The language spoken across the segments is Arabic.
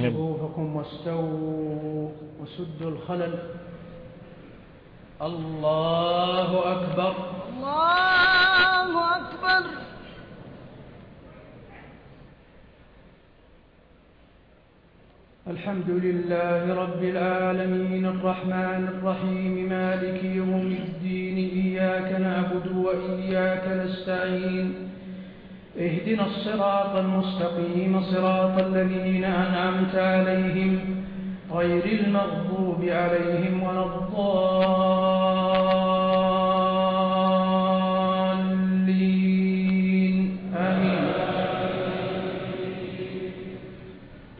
فاهم واستووا وسدوا الخلل. الله أكبر. الله أكبر. الحمد لله رب العالمين. الرحمن الرحيم. مالك يوم الدين. إياك نعبد وإياك نستعين. اهدنا الصراط المستقيم صراط الذين أنعمت عليهم غير المغضوب عليهم ولا الضالين. آمين.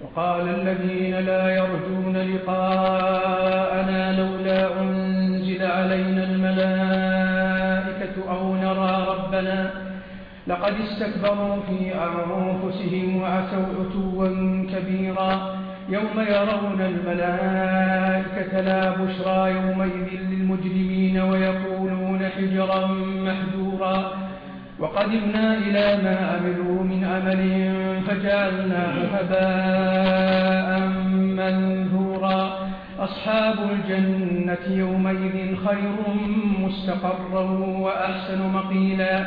وقال الذين لا يرجون لقاءنا لولا أنزل علينا الملائكة أو نرى ربنا لقد استكبروا في أنفسهم وأتوا عتوا كبيرا. يوم يرون الملائكة لا بشرى يومئذ للمجرمين ويقولون حجرا محجورا. وقدمنا إلى ما أملوا من أمل فجعلناه هباء منثورا. أصحاب الجنة يومئذ خير مستقرا وأحسن مقيلا.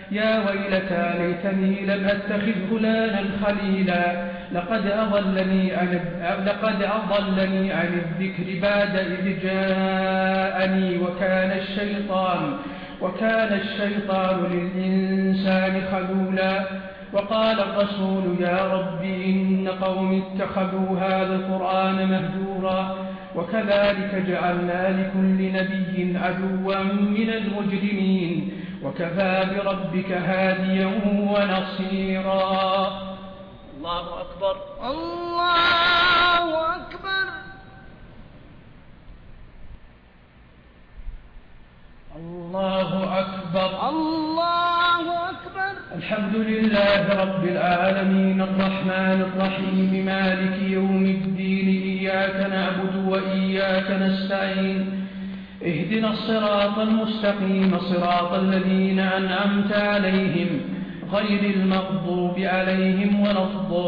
يا ويلتى ليتني لم أتخذ فلانا خليلا. لقد أضلني عن, لقد أضلني عن الذكر بعد إذ جاءني وكان الشيطان وكان الشيطان للإنسان خذولا. وقال الرسول يا ربي إن قوم اتخذوا هذا القرآن مهجورا. وكذلك جعلنا لكل نبي عدوا من المجرمين. وكفى بربك هاديا ونصيرا. الله أكبر الله أكبر الله أكبر الله أكبر الحمد لله رب العالمين الرحمن الرحيم مالك يوم الدين إياك نعبد وإياك نستعين اهدنا الصراط المستقيم صراط الذين أنعمت عليهم غير المغضوب عليهم ولا الضالين.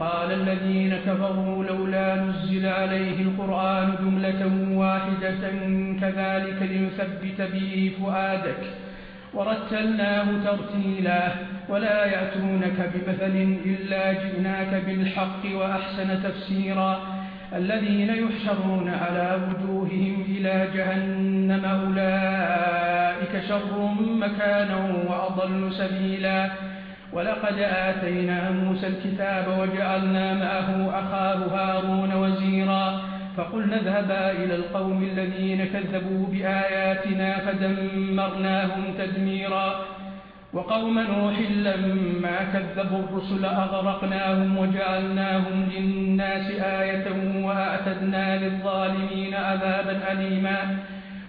قال الذين كفروا لولا نزل عليه القرآن جملة واحدة كذلك لنثبت به فؤادك. ورتلناه ترتيلاً. ولا يأتونك بمثل إلا جئناك بالحق وأحسن تفسيرا. الذين يحشرون على وجوههم إلى جهنم أولئك شر مكانا وأضل سبيلا. ولقد آتينا موسى الكتاب وجعلنا معه أخاه هارون وزيرا. فقلنا اذهبا إلى القوم الذين كذبوا بآياتنا فدمرناهم تدميرا. وقوم نوح لما كذبوا الرسل أغرقناهم وجعلناهم للناس آية وأعتدنا للظالمين عذابا أليما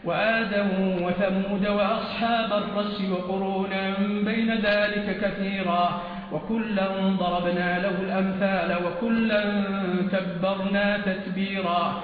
وآدا وثمود وأصحاب الرس وقرونا بين ذلك كثيرا وكلا ضربنا له الأمثال وكلا تبرنا تتبيرا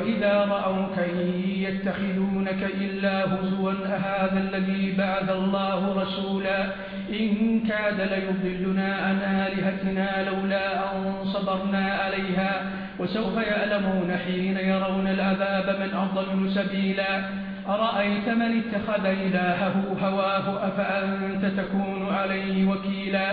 وإذا رأوك إن يتخذونك إلا هزوا أهذا الذي بعد الله رسولا إن كاد ليضلنا عن آلهتنا لولا أن صبرنا عليها وسوف يألمون حين يرون العذاب من أضل سبيلا أرأيت من اتخذ إلهه هواه أفأنت تكون عليه وكيلا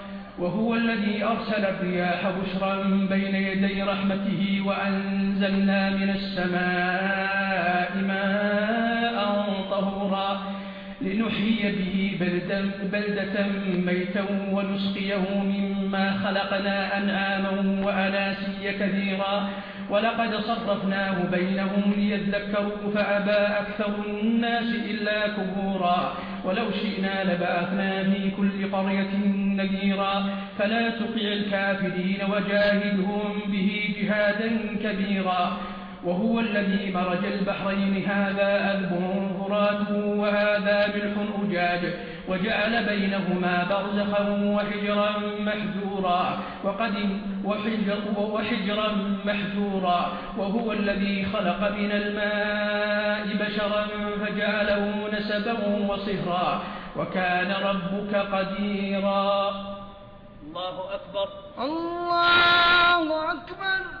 وهو الذي أرسل الرياح بشرا بين يدي رحمته وأنزلنا من السماء ماء طهورا لنحيي به بلدة, بلدة ميتا ونسقيه مما خلقنا أنعاما وأناسيا كثيرا ولقد صرفناه بينهم ليذكروا فأبى أكثر الناس إلا كبورا ولو شئنا لبعثنا في كل قرية نذيرا فلا تقع الكافرين وجاهدهم به جهادا كبيرا وهو الذي مرج البحرين هذا أذب فرات وهذا ملح أجاج وجعل بينهما برزخا وحجرا محجورا وقد وحجرا محجورا وهو الذي خلق من الماء بشرا فجعله نسبا وصهرا وكان ربك قديرا. الله أكبر. الله أكبر.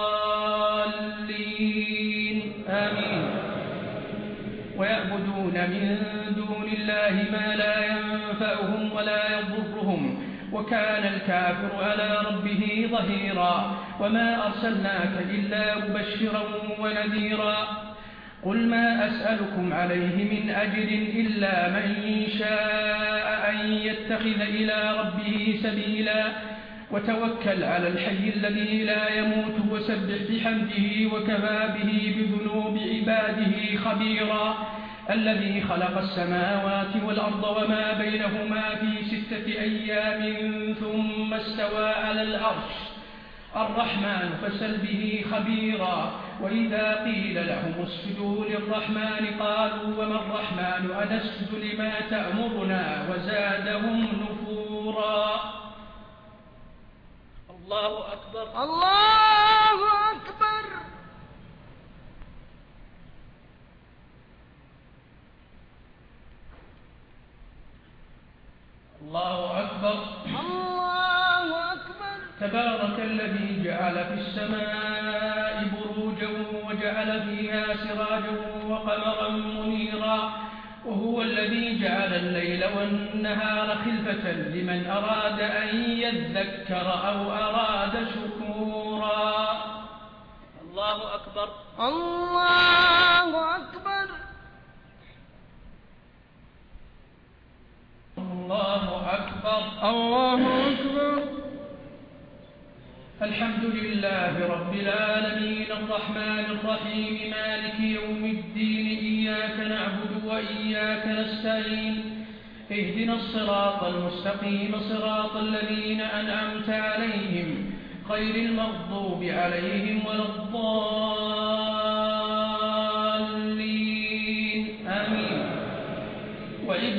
ويعبدون من دون الله ما لا ينفعهم ولا يضرهم وكان الكافر على ربه ظهيرا وما أرسلناك إلا مبشرا ونذيرا. قل ما أسألكم عليه من أجر إلا من شاء أن يتخذ إلى ربه سبيلا. وتوكل على الحي الذي لا يموت وسبح بحمده وكفى به بذنوب عباده خبيرا الذي خلق السماوات والأرض وما بينهما في ستة أيام ثم استوى على الأرش الرحمن فسل به خبيرا وإذا قيل لهم اسجدوا للرحمن قالوا وما الرحمن أنسجد لما تأمرنا وزادهم نفورا. اللہ اکبر اللہ اکبر الله أكبر الله أكبر تبارك الذي جعل في السماء بروجا وجعل فيها سراجا وقمرا منيرا وهو الذي جعل الليل والنهار خلفة لمن أراد أن يذكر أو أراد شكورا. الله أكبر. الله أكبر. الله أكبر. الله أكبر. الحمد لله رب العالمين الرحمن الرحيم مالك يوم الدين إياك نعبد وإياك نستعين اهدنا الصراط المستقيم صراط الذين أنعمت عليهم خير المغضوب عليهم ولا الضالين.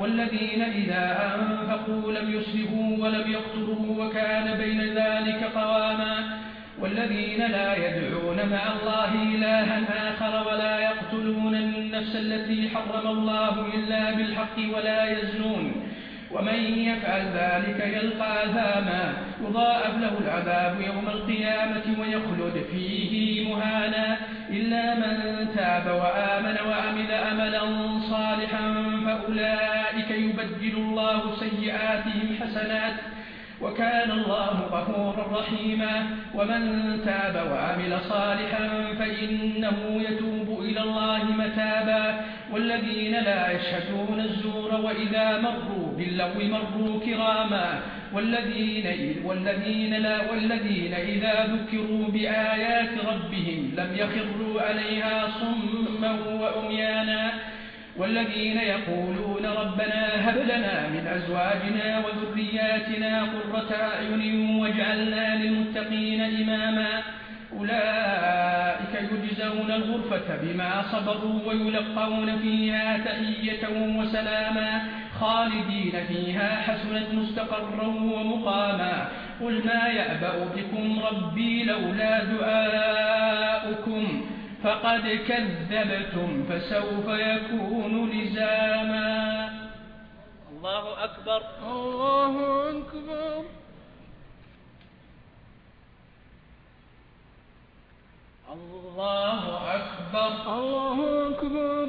والذين إذا أنفقوا لم يسرفوا ولم يقتروا وكان بين ذلك قواما والذين لا يدعون مع الله إلها آخر ولا يقتلون النفس التي حرم الله إلا بالحق ولا يزنون ومن يفعل ذلك يلقى أذاما يضاءب له العذاب يوم القيامة ويخلد فيه مهانا إلا من تاب وآمن وعمل أملا صالحا فأولئك يبدل الله سيئاتهم حسنات وكان الله غفورا رحيما ومن تاب وعمل صالحا فإنه يتوب إلى الله متابا والذين لا يشهدون الزور وإذا مروا باللغو مروا كراما والذين, والذين, لا والذين إذا ذكروا بآيات ربهم لم يخروا عليها صما وأميانا. والذين يقولون ربنا هب لنا من أزواجنا وذرياتنا قرة أعين واجعلنا للمتقين إماما. أولئك يجزون الغرفة بما صبروا ويلقون فيها تأية وسلاما. خالدين فيها حسنت مستقرا ومقاما. قل ما يأبأ بكم ربي لولا دعاؤكم فقد كذبتم فسوف يكون لزاما. الله أكبر. الله أكبر. الله أكبر. الله أكبر.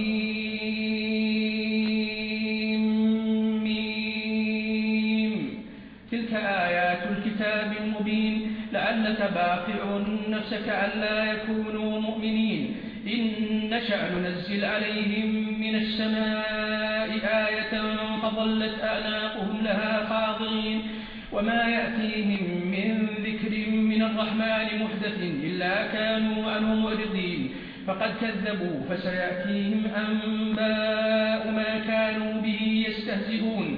أنك باقع نفسك ألا يكونوا مؤمنين. إن نشأ ننزل عليهم من السماء آية فظلت أعناقهم لها خاضرين وما يأتيهم من ذكر من الرحمن محدث إلا كانوا عنه مرضين فقد كذبوا فسيأتيهم أنباء ما كانوا به يستهزئون.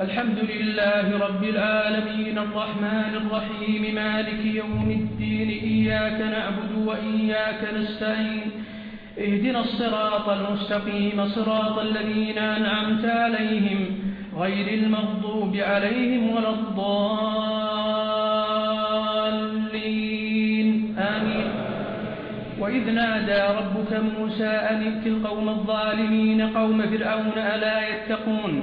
الحمد لله رب العالمين الرحمن الرحيم مالك يوم الدين إياك نعبد وإياك نستعين اهدنا الصراط المستقيم صراط الذين أنعمت عليهم غير المغضوب عليهم ولا الضالين. آمين. وإذ نادى ربك موسى أن القوم الظالمين قوم فرعون ألا يتقون؟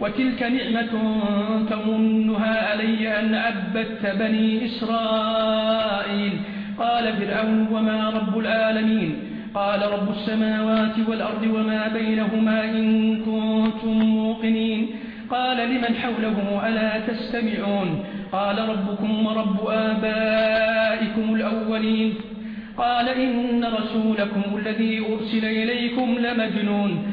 وتلك نعمة تمنها علي أن أبت بني إسرائيل. قال فرعون وما رب العالمين؟ قال رب السماوات والأرض وما بينهما إن كنتم موقنين. قال لمن حوله ألا تستمعون؟ قال ربكم ورب آبائكم الأولين. قال إن رسولكم الذي أرسل إليكم لمجنون.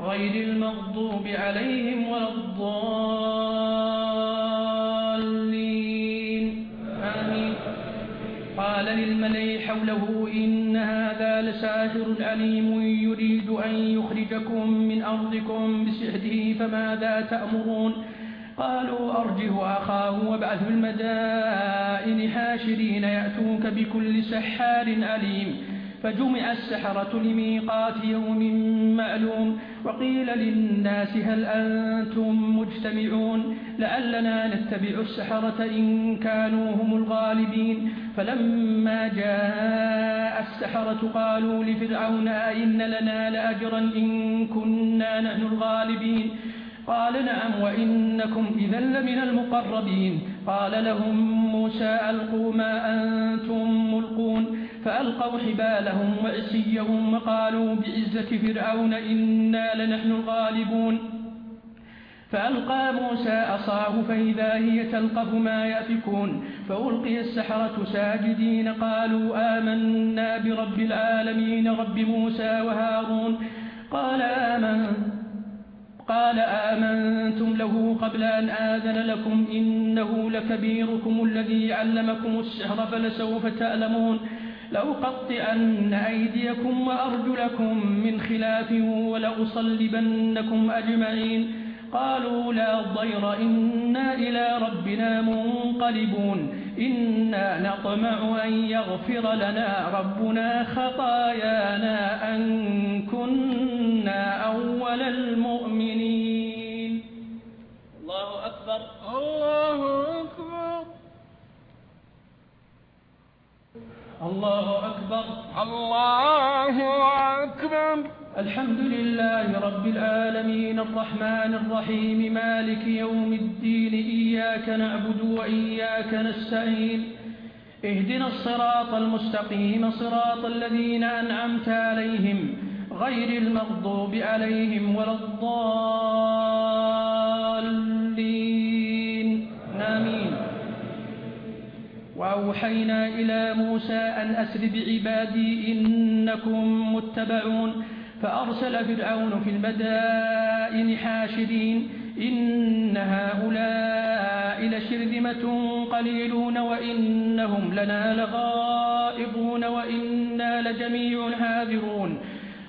غير المغضوب عليهم ولا الضالين. آمين. قال للملي حوله إن هذا لساهر عليم يريد أن يخرجكم من أرضكم بسحره فماذا تأمرون؟ قالوا أرجه أخاه وابعث بالمدائن حاشرين يأتوك بكل سحار عليم فجمع السحرة لميقات يوم معلوم وقيل للناس هل أنتم مجتمعون لألنا نتبع السحرة إن كانوا هم الغالبين فلما جاء السحرة قالوا لفرعون أئن لنا لأجرا إن كنا نحن الغالبين قال نعم وإنكم إذا لمن المقربين. قال لهم موسى ألقوا ما أنتم ملقون. فألقوا حبالهم وعسيهم وقالوا بعزة فرعون إنا لنحن الغالبون. فألقى موسى أصاه فإذا هي تلقف ما يأفكون. فألقي السحرة ساجدين قالوا آمنا برب العالمين رب موسى وهارون. قال آمنت. قال آمنتم له قبل أن آذن لكم إنه لكبيركم الذي علمكم السحر فلسوف تألمون لأقطئن أيديكم وأرجلكم من خلاف ولأصلبنكم أجمعين قالوا لا ضير إنا إلى ربنا منقلبون إنا نطمع أن يغفر لنا ربنا خطايانا أن كنا كنا أول المؤمنين. الله أكبر. الله أكبر. الله أكبر. الله أكبر. الحمد لله رب العالمين الرحمن الرحيم مالك يوم الدين إياك نعبد وإياك نستعين. اهدنا الصراط المستقيم صراط الذين أنعمت عليهم غير المغضوب عليهم ولا الضالين. آمين. وأوحينا إلى موسى أن أسر بعبادي إنكم متبعون. فأرسل فرعون في المدائن حاشرين. إن هؤلاء لشرذمة قليلون وإنهم لنا لغائبون وإنا لجميع حاذرون.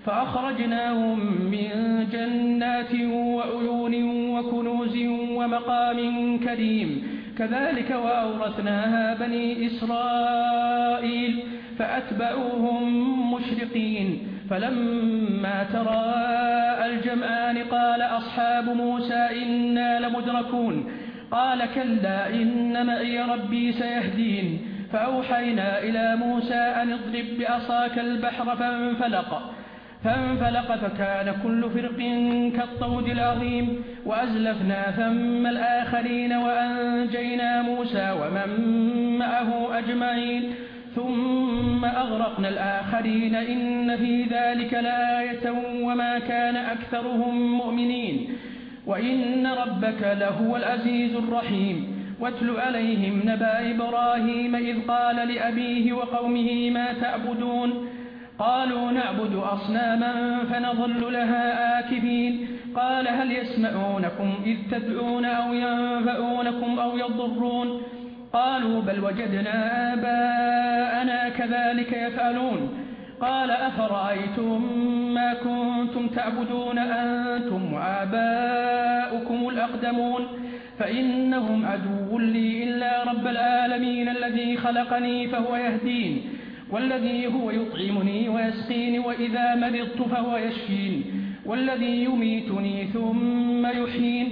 فأخرجناهم من جنات وعيون وكنوز ومقام كريم. كذلك وأورثناها بني إسرائيل فأتبعوهم مشرقين. فلما ترى الجمآن قال أصحاب موسى إنا لمدركون. قال كلا إن معي ربي سيهدين. فأوحينا إلى موسى أن اضرب بأصاك البحر فانفلق. فانفلق فكان كل فرق كالطود العظيم وأزلفنا ثم الآخرين وأنجينا موسى ومن معه أجمعين ثم أغرقنا الآخرين إن في ذلك لآية وما كان أكثرهم مؤمنين وإن ربك لهو العزيز الرحيم واتل عليهم نبأ إبراهيم إذ قال لأبيه وقومه ما تعبدون قالوا نعبد أصناما فنظل لها آكفين قال هل يسمعونكم إذ تدعون أو ينفعونكم أو يضرون؟ قالوا بل وجدنا آباءنا كذلك يفعلون. قال أفرأيتم ما كنتم تعبدون؟ أنتم وآباؤكم الأقدمون. فإنهم عدو لي إلا رب العالمين الذي خلقني فهو يهدين. والذي هو يطعمني ويسقيني وإذا مرضت فهو يشفين. والذي يميتني ثم يحين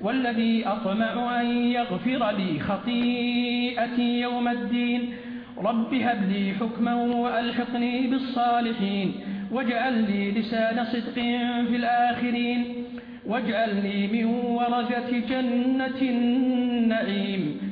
والذي أطمع أن يغفر لي خطيئتي يوم الدين. رب هب لي حكما وألحقني بالصالحين. واجعل لي لسان صدق في الآخرين. واجعلني من ورثة جنة النعيم.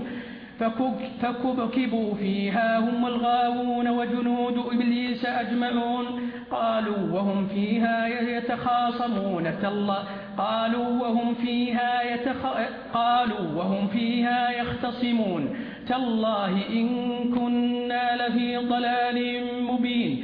فكبكبوا فيها هم الغاوون وجنود إبليس أجمعون. قالوا وهم فيها يتخاصمون. تالله قالوا وهم فيها يتخ... قالوا وهم فيها يختصمون. تالله إن كنا لفي ضلال مبين.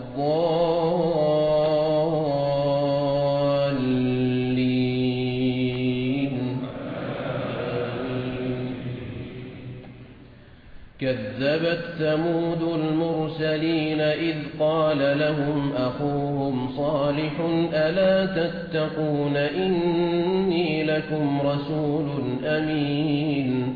كذبت ثمود المرسلين إذ قال لهم أخوهم صالح ألا تتقون إني لكم رسول أمين.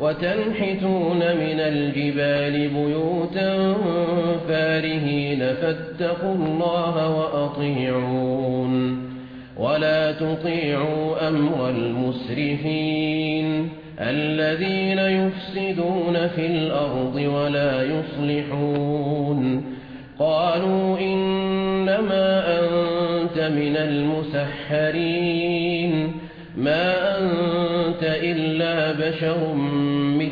وتنحتون من الجبال بيوتا فارهين فاتقوا الله وأطيعون ولا تطيعوا أمر المسرفين الذين يفسدون في الأرض ولا يصلحون قالوا إنما أنت من المسحرين ما أنت إلا بشر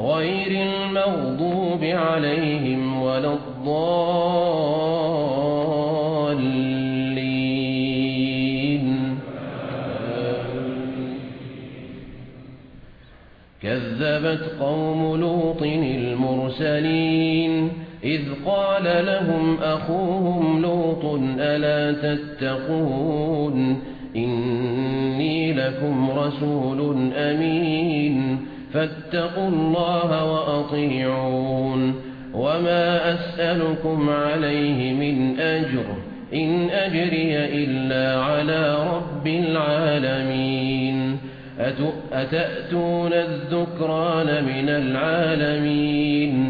غير المغضوب عليهم ولا الضالين. كذبت قوم لوط المرسلين. إذ قال لهم أخوهم لوط ألا تتقون؟ إني لكم رسول أمين. فاتقوا الله وأطيعون وما أسألكم عليه من أجر إن أجري إلا على رب العالمين. أتأتون الذكران من العالمين.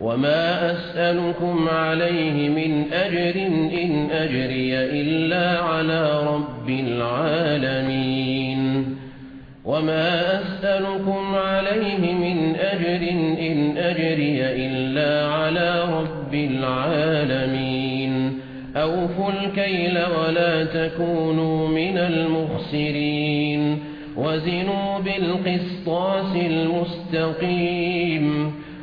وما أسألكم عليه من أجر إن أجري إلا على رب العالمين وما أسألكم عليه من أجر إن أجري إلا على رب العالمين أوفوا الكيل ولا تكونوا من المخسرين وزنوا بالقصطاس المستقيم وزنوا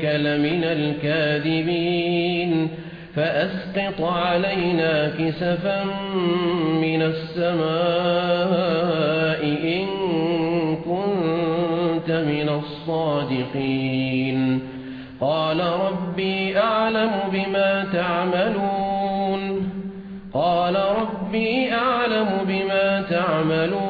إنك لمن الكاذبين فأسقط علينا كسفا من السماء إن كنت من الصادقين قال ربي أعلم بما تعملون قال ربي أعلم بما تعملون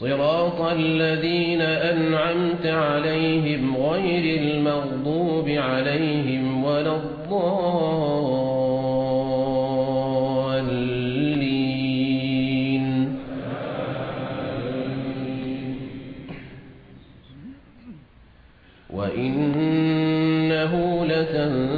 صراط الذين أنعمت عليهم غير المغضوب عليهم ولا الضالين. وإنه لتنظر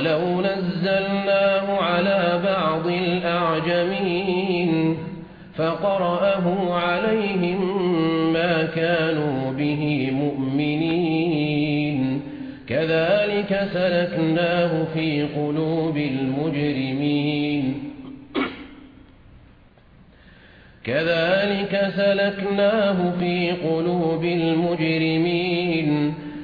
ولو نزلناه على بعض الأعجمين فقرأه عليهم ما كانوا به مؤمنين كذلك سلكناه في قلوب المجرمين كذلك سلكناه في قلوب المجرمين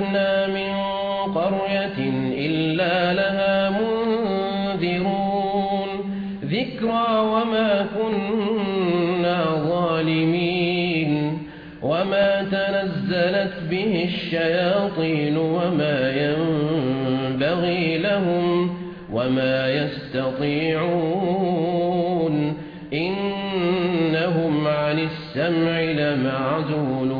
أهلكنا من قرية إلا لها منذرون ذكرى وما كنا ظالمين وما تنزلت به الشياطين وما ينبغي لهم وما يستطيعون إنهم عن السمع لمعزولون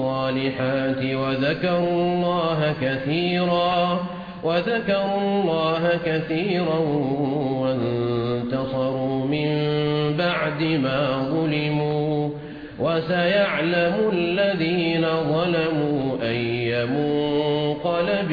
الصالحات وذكروا الله كثيرا وذكروا الله كثيرا وانتصروا من بعد ما ظلموا وسيعلم الذين ظلموا أي مُنْقَلَبٍ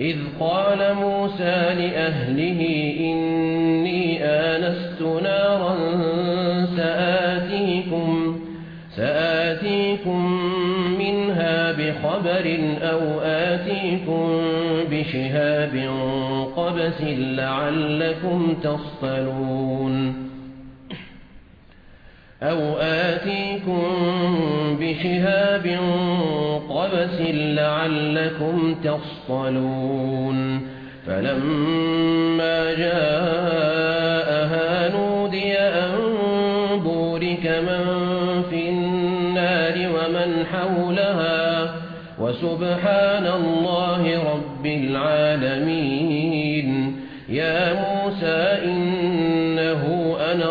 إذ قال موسى لأهله إني آنست نارا سآتيكم, سآتيكم منها بخبر أو آتيكم بشهاب قبس لعلكم تصطلون أو آتيكم شهاب قبس لعلكم تصطلون فلما جاءها نودي أن بورك من في النار ومن حولها وسبحان الله رب العالمين يا موسى إنه أنا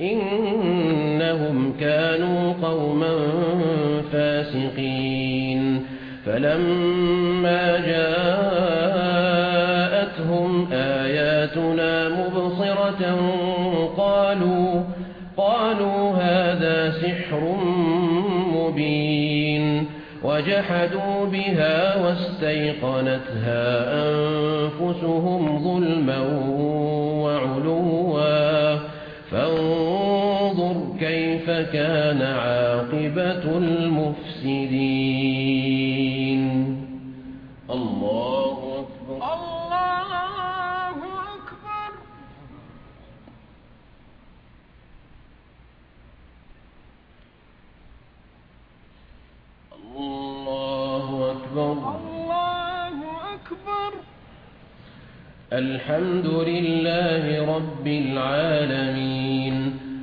إنهم كانوا قوما فاسقين. فلما جاءتهم آياتنا مبصرة قالوا قالوا هذا سحر مبين. وجحدوا بها واستيقنتها أنفسهم ظلما كان عاقبة المفسدين. الله أكبر. الله أكبر. الله أكبر. الله أكبر. الحمد لله رب العالمين.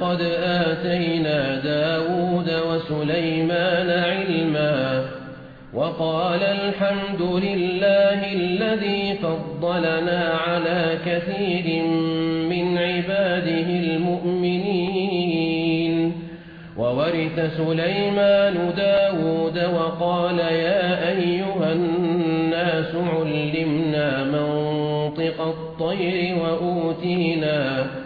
ولقد آتينا دَاوُودَ وسليمان علما وقال الحمد لله الذي فضلنا على كثير من عباده المؤمنين. وورث سليمان دَاوُودَ وقال يا أيها الناس علمنا منطق الطير وأوتينا منطق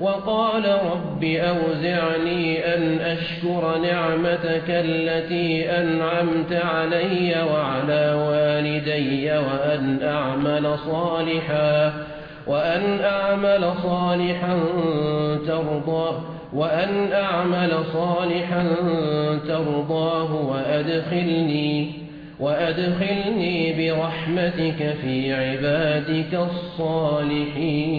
وقال رب أوزعني أن أشكر نعمتك التي أنعمت علي وعلى والدي وأن أعمل صالحا وأن أعمل صالحا ترضى وأن أعمل صالحا ترضاه وأدخلني وأدخلني برحمتك في عبادك الصالحين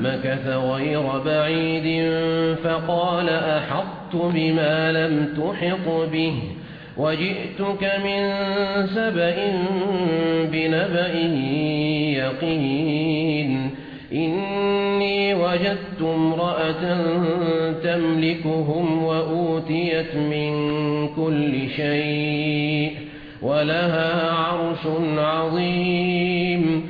فمكث غير بعيد فقال أَحَطتُ بما لم تحط به وجئتك من سبأ بنبأ يقين إني وجدت امرأة تملكهم وأوتيت من كل شيء ولها عرش عظيم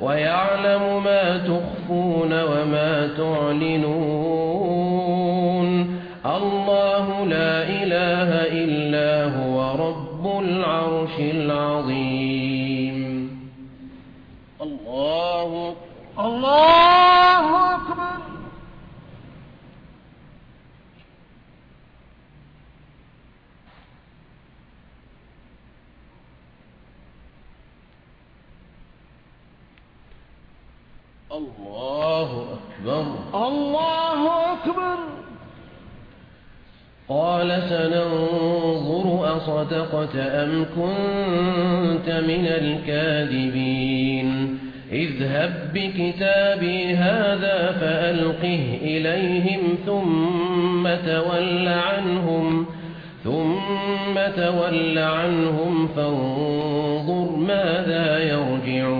ويعلم ما تخفون وما تعلنون. الله لا إله إلا هو رب العرش العظيم. الله الله الله أكبر الله أكبر قال سننظر أصدقت أم كنت من الكاذبين. اذهب بكتابي هذا فألقه إليهم ثم تول عنهم ثم تول عنهم فانظر ماذا يرجعون.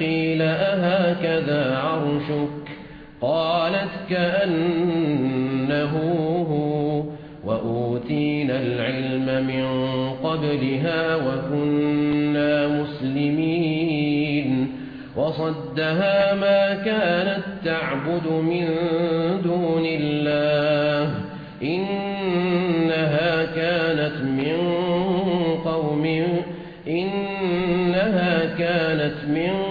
قيل أهكذا عرشك؟ قالت كأنه هو وأوتينا العلم من قبلها وكنا مسلمين. وصدها ما كانت تعبد من دون الله إنها كانت من قوم إنها كانت من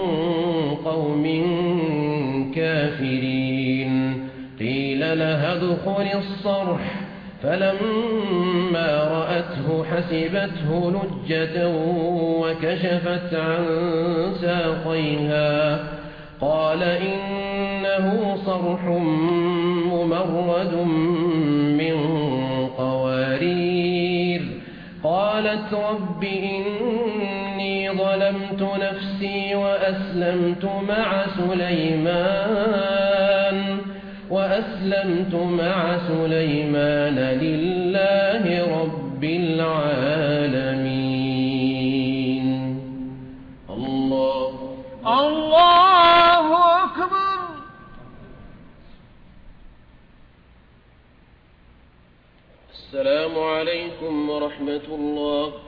لها دخل الصرح. فلما رأته حسبته نجة وكشفت عن ساقيها. قال إنه صرح ممرد من قوارير. قالت رب إني ظلمت نفسي وأسلمت مع سليمان. وأسلمت مع سليمان لله رب العالمين. الله. الله أكبر. السلام عليكم ورحمة الله.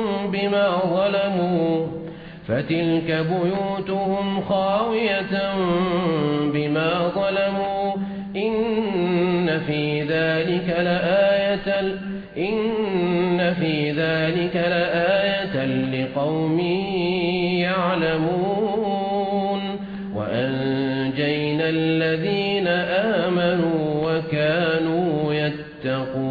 بما ظلموا فتلك بيوتهم خاوية بما ظلموا إن في ذلك لآية إن في ذلك لآية لقوم يعلمون وأنجينا الذين آمنوا وكانوا يتقون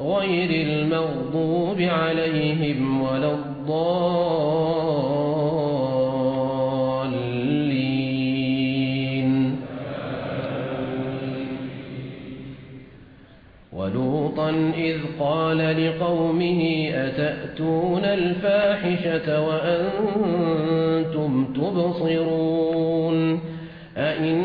غير المغضوب عليهم ولا الضالين. ولوطا إذ قال لقومه أتأتون الفاحشة وأنتم تبصرون أئن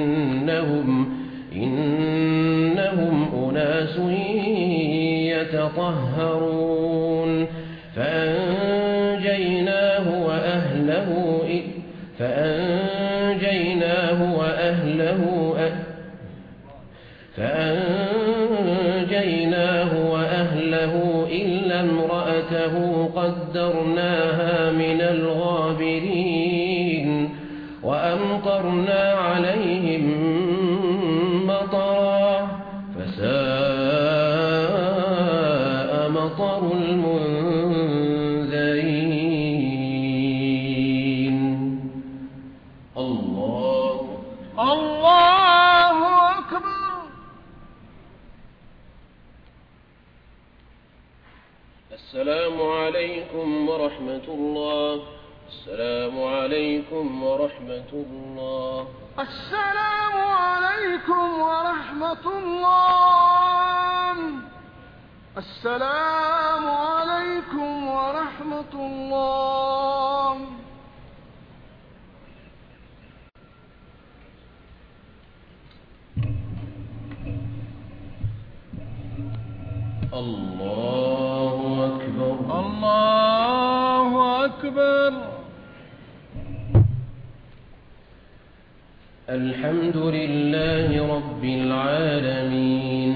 أناس يتطهرون فأنجيناه وأهله فأنجيناه وأهله فأنجيناه وأهله إلا امرأته قدرناها من الغالب الله المنذرين. الله الله أكبر. السلام عليكم ورحمة الله. السلام عليكم ورحمة الله. السلام عليكم ورحمة الله. السلام عليكم ورحمة الله. الله أكبر الله أكبر الحمد لله رب العالمين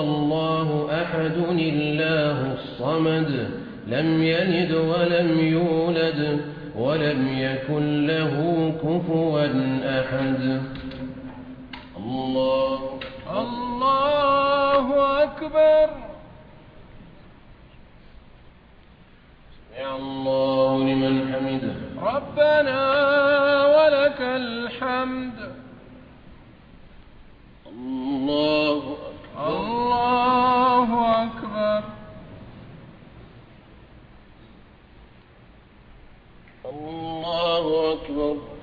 الله أحد الله الصمد لم يلد ولم يولد ولم يكن له كفوا أحد. الله الله أكبر. سمع الله لمن حمده. ربنا ولك الحمد. الله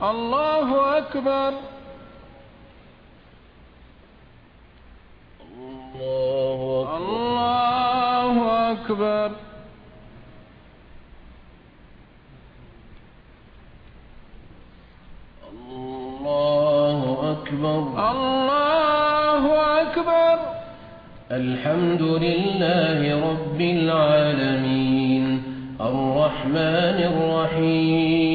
اللہ اکبر اللہ اکبر اللہ اکبر اللہ اکبر الحمد لله رب العالمين الرحمن الرحيم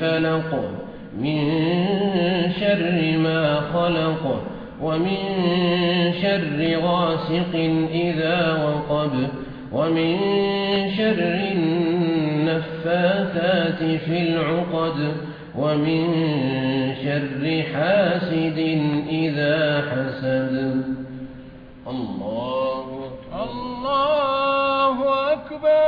فلق من شر ما خلق. ومن شر غاسق إذا وقب. ومن شر النفاثات في العقد. ومن شر حاسد إذا حسد. الله الله أكبر.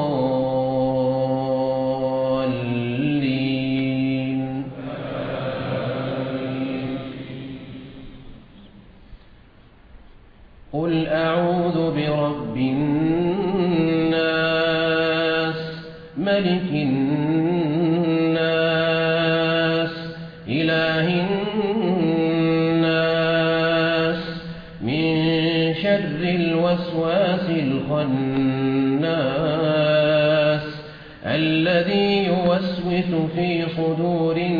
في صدورهم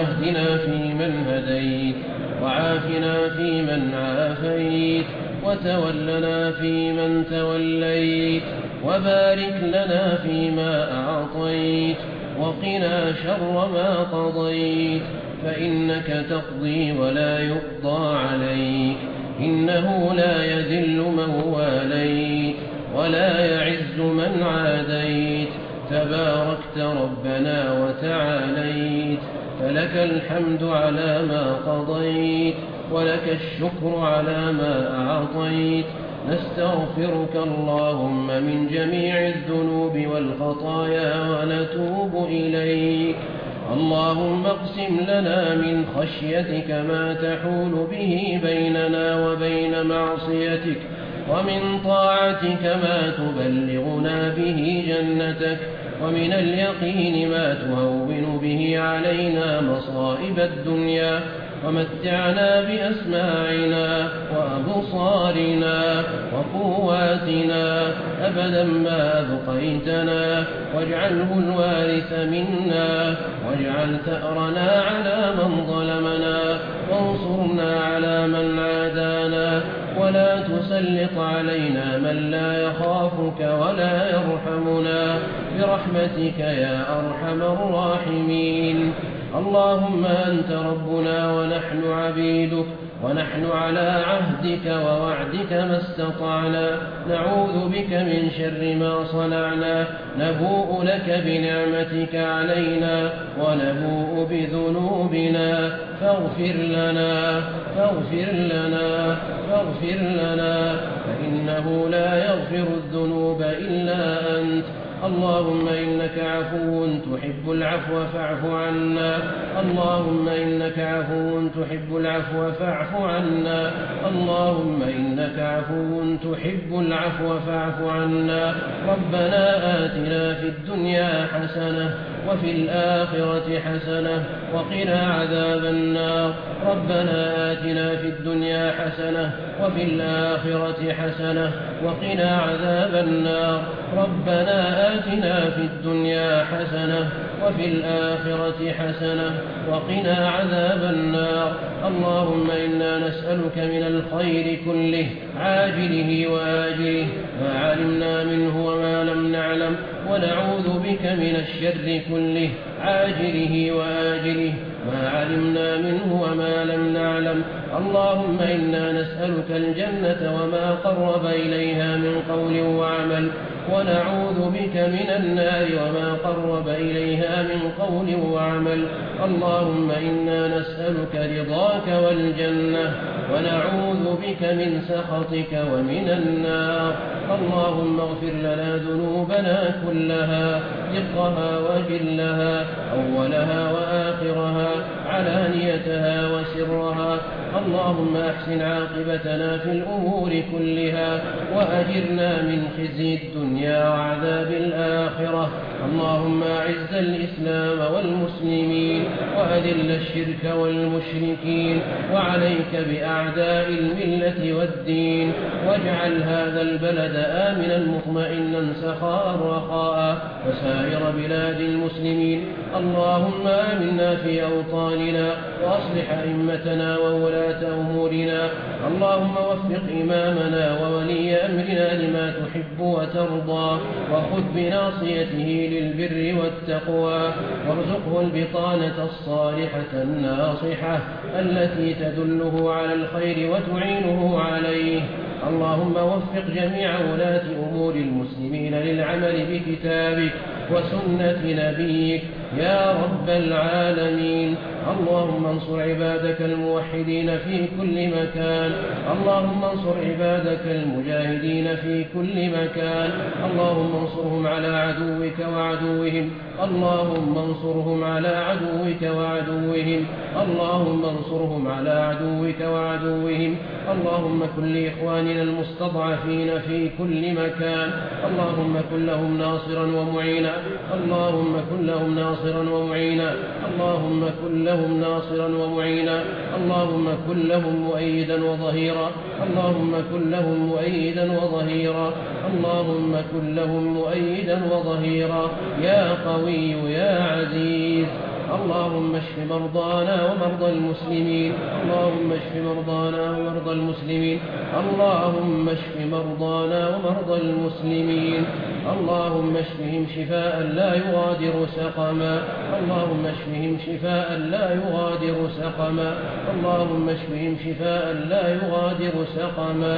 اهدنا فيمن هديت وعافنا فيمن عافيت وتولنا فيمن توليت وبارك لنا فيما أعطيت وقنا شر ما قضيت فإنك تقضي ولا يقضى عليك إنه لا يذل من واليت ولا يعز من عاديت تباركت ربنا وتعاليت فلك الحمد على ما قضيت ولك الشكر على ما أعطيت. نستغفرك اللهم من جميع الذنوب والخطايا ونتوب إليك. اللهم اقسم لنا من خشيتك ما تحول به بيننا وبين معصيتك ومن طاعتك ما تبلغنا به جنتك. ومن اليقين ما تهون به علينا مصائب الدنيا ومتعنا بأسماعنا وأبصارنا وقواتنا. أبدا ما أبقيتنا واجعله الوارث منا واجعل ثأرنا على من ظلمنا وانصر وسلط علينا من لا يخافك ولا يرحمنا. برحمتك يا أرحم الراحمين. اللهم أنت ربنا ونحن عبيدك. ونحن على عهدك ووعدك ما استطعنا. نعوذ بك من شر ما صنعنا. نبوء لك بنعمتك علينا ونبوء بذنوبنا. فاغفر لنا فاغفر لنا فاغفر لنا. فإنه لا يغفر الذنوب إلا أنت. اللهم إنك عفو تحب العفو فاعف عنا. اللهم إنك عفو تحب العفو فاعف عنا. اللهم إنك عفو تحب العفو فاعف عنا. ربنا آتنا في الدنيا حسنة وفي الآخرة حسنة وقنا عذاب النار. ربنا آتنا في الدنيا حسنة وفي الآخرة حسنة وقنا عذاب النار. ربنا آتنا في الدنيا حسنة وفي الآخرة حسنة وقنا عذاب النار. اللهم إنا نسألك من الخير كله عاجله وآجله ما علمنا منه وما لم نعلم ونعوذ بك من الشر كله عاجله وآجله ما علمنا منه وما لم نعلم. اللهم إنا نسألك الجنة وما قرب إليها من قول وعمل ونعوذ بك من النار وما قرب إليها من قول وعمل. اللهم إنا نسألك رضاك والجنة ونعوذ بك من سخطك ومن النار. اللهم اغفر لنا ذنوبنا كلها جقها وجلها. أولها وآخرها علانيتها وسرها. اللهم أحسن عاقبتنا في الأمور كلها وأجرنا من خزي الدنيا وعذاب الآخرة. اللهم أعز الإسلام والمسلمين وأذل الشرك والمشركين وعليك بأعداء الملة والدين. واجعل هذا البلد آمنا مطمئنا سخاء رخاء. وسائر بلاد المسلمين اللهم آمنا في أوطاننا وأصلح أئمتنا وولاة وولاة أمورنا. اللهم وفق إمامنا وولي أمرنا لما تحب وترضى وخذ بناصيته للبر والتقوى وارزقه البطانة الصالحة الناصحة التي تدله على الخير وتعينه عليه. اللهم وفق جميع ولاة أمور المسلمين للعمل بكتابك وسنة نبيك يا رب العالمين. اللهم انصر عبادك الموحدين في كل مكان. اللهم انصر عبادك المجاهدين في كل مكان. اللهم انصرهم على عدوك وعدوهم. اللهم انصرهم على عدوك وعدوهم. اللهم انصرهم على عدوك وعدوهم. اللهم كن لإخواننا المستضعفين في كل مكان. اللهم كن لهم ناصرا ومعينا. اللهم كن لهم ناصرا ناصرا ومعينا. اللهم كن لهم ناصرا ومعينا. اللهم كن لهم مؤيدا وظهيرا. اللهم كن لهم مؤيدا وظهيرا. اللهم كن لهم مؤيدا وظهيرا. يا قوي يا عزيز. اللهم اشف مرضانا ومرضى المسلمين. اللهم اشف مرضانا ومرضى المسلمين. اللهم اشف مرضانا ومرضى المسلمين. اللهم اشفهم شفاء لا يغادر سقما. اللهم اشفهم شفاء لا يغادر سقما. اللهم اشفهم شفاء لا يغادر سقما.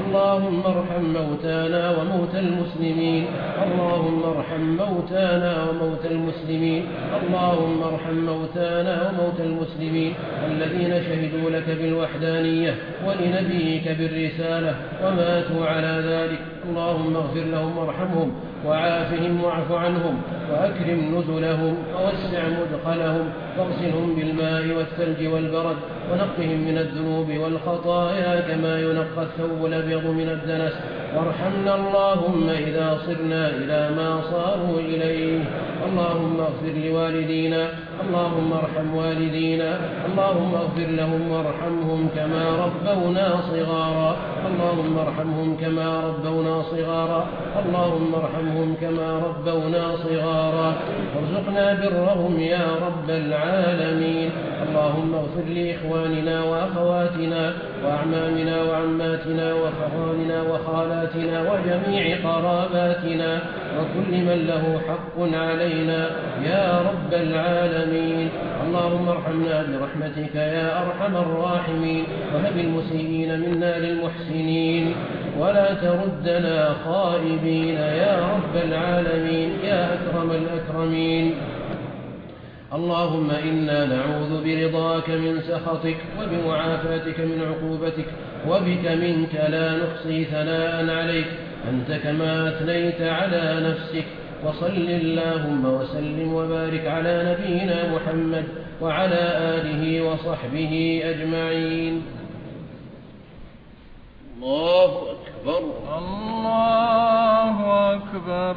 اللهم ارحم موتانا وموتى المسلمين. اللهم ارحم موتانا وموتى المسلمين. اللهم اللهم ارحم موتانا وموتى المسلمين الذين شهدوا لك بالوحدانية ولنبيك بالرسالة وماتوا على ذلك. اللهم اغفر لهم وارحمهم. وعافهم واعف عنهم وأكرم نزلهم ووسع مدخلهم واغسلهم بالماء والثلج والبرد ونقهم من الذنوب والخطايا كما ينقى الثوب الأبيض من الدنس. وارحمنا اللهم إذا صرنا إلى ما صاروا إليه. اللهم اغفر لوالدينا اللهم ارحم والدينا اللهم اغفر لهم وارحمهم كما ربونا صغارا. اللهم ارحمهم كما ربونا صغارا. اللهم ارحم عنهم كما ربونا صغارا وارزقنا برهم يا رب العالمين اللهم اغفر لإخواننا وأخواتنا وأعمامنا وعماتنا وخواننا وخالاتنا وجميع قراباتنا وكل من له حق علينا. يا رب العالمين. اللهم ارحمنا برحمتك يا أرحم الراحمين. وهب المسيئين منا للمحسنين. ولا تردنا خائبين يا رب العالمين. يا أكرم الأكرمين. اللهم إنا نعوذ برضاك من سخطك وبمعافاتك من عقوبتك. وبك منك لا نحصي ثناء عليك. أنت كما أثنيت على نفسك وصل اللهم وسلم وبارك على نبينا محمد وعلى آله وصحبه أجمعين. الله أكبر. الله أكبر.